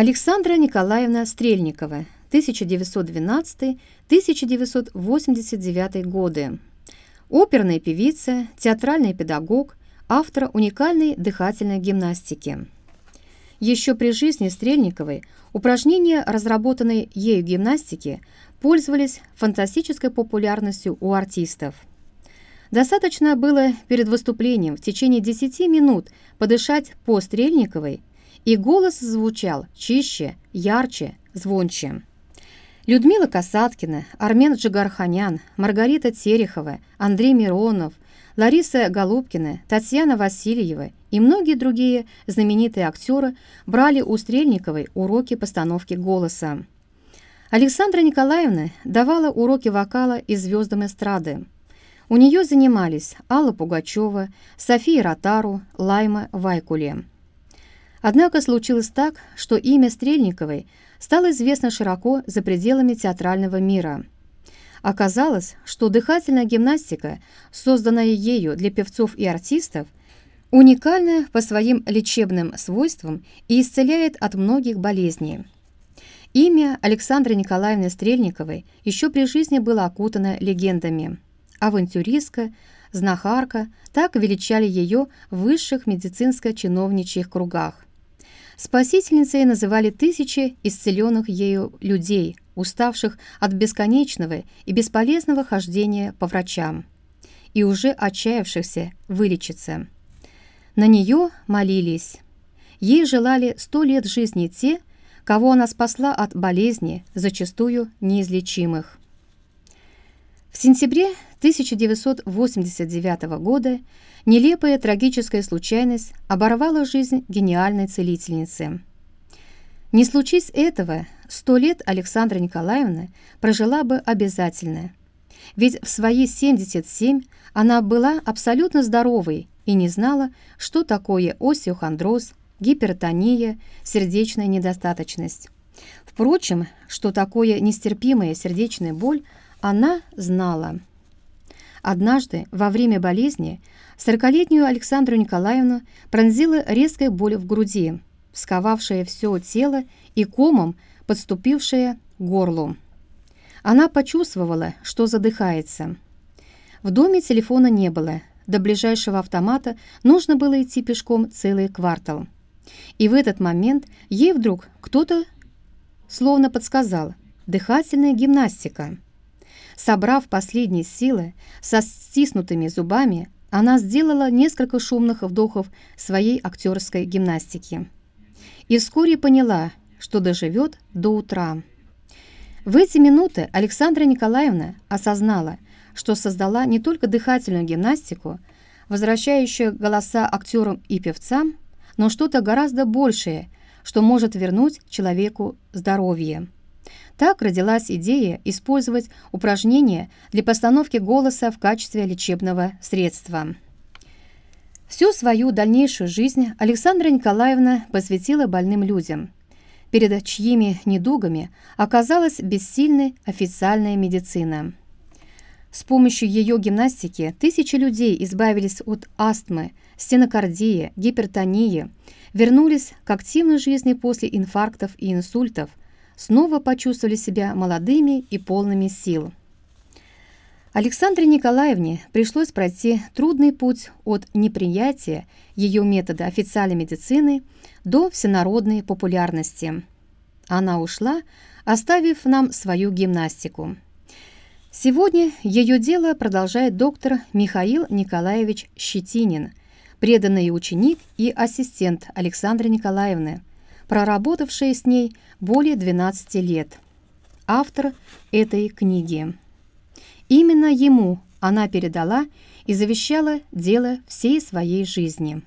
Александра Николаевна Стрельникова, 1912-1989 годы. Оперная певица, театральный педагог, автор уникальной дыхательной гимнастики. Еще при жизни Стрельниковой упражнения, разработанные ею гимнастики, пользовались фантастической популярностью у артистов. Достаточно было перед выступлением в течение 10 минут подышать по Стрельниковой и голос звучал чище, ярче, звонче. Людмила Касаткина, Армен Джигарханян, Маргарита Терехова, Андрей Миронов, Лариса Голубкина, Татьяна Васильева и многие другие знаменитые актеры брали у Стрельниковой уроки постановки голоса. Александра Николаевна давала уроки вокала и звездам эстрады. У нее занимались Алла Пугачева, София Ротару, Лайма Вайкуле. Однако случилось так, что имя Стрельниковой стало известно широко за пределами театрального мира. Оказалось, что дыхательная гимнастика, созданная ею для певцов и артистов, уникальна по своим лечебным свойствам и исцеляет от многих болезней. Имя Александры Николаевны Стрельниковой еще при жизни было окутано легендами. Авантюристка, знахарка, так величали ее в высших медицинско-чиновничьих кругах. Спасительницей называли тысячи исцеленных ею людей, уставших от бесконечного и бесполезного хождения по врачам, и уже отчаявшихся вылечиться. На нее молились. Ей желали сто лет жизни те, кого она спасла от болезни, зачастую неизлечимых. В сентябре 1989 года нелепая трагическая случайность оборвала жизнь гениальной целительницы. Не случись этого, сто лет Александра Николаевна прожила бы обязательно. Ведь в свои 77 она была абсолютно здоровой и не знала, что такое остеохондроз, гипертония, сердечная недостаточность. Впрочем, что такое нестерпимая сердечная боль, она знала. Однажды, во время болезни, сорокалетнюю Александру Николаевну пронзила резкая боль в груди, сковавшая все тело и комом подступившая к горлу. Она почувствовала, что задыхается. В доме телефона не было, до ближайшего автомата нужно было идти пешком целый квартал. И в этот момент ей вдруг кто-то словно подсказал «дыхательная гимнастика». Собрав последние силы, со стиснутыми зубами, она сделала несколько шумных вдохов своей актерской гимнастики. И вскоре поняла, что доживет до утра. В эти минуты Александра Николаевна осознала, что создала не только дыхательную гимнастику, возвращающую голоса актерам и певцам, но что-то гораздо большее, что может вернуть человеку здоровье. Так родилась идея использовать упражнения для постановки голоса в качестве лечебного средства. Всю свою дальнейшую жизнь Александра Николаевна посвятила больным людям, перед чьими недугами оказалась бессильной официальная медицина. С помощью ее гимнастики тысячи людей избавились от астмы, стенокардии, гипертонии, вернулись к активной жизни после инфарктов и инсультов, снова почувствовали себя молодыми и полными сил. Александре Николаевне пришлось пройти трудный путь от неприятия ее метода официальной медицины до всенародной популярности. Она ушла, оставив нам свою гимнастику. Сегодня ее дело продолжает доктор Михаил Николаевич Щетинин, преданный ученик и ассистент Александры Николаевны, проработавшая с ней более 12 лет. Автор этой книги. Именно ему она передала и завещала дело всей своей жизни.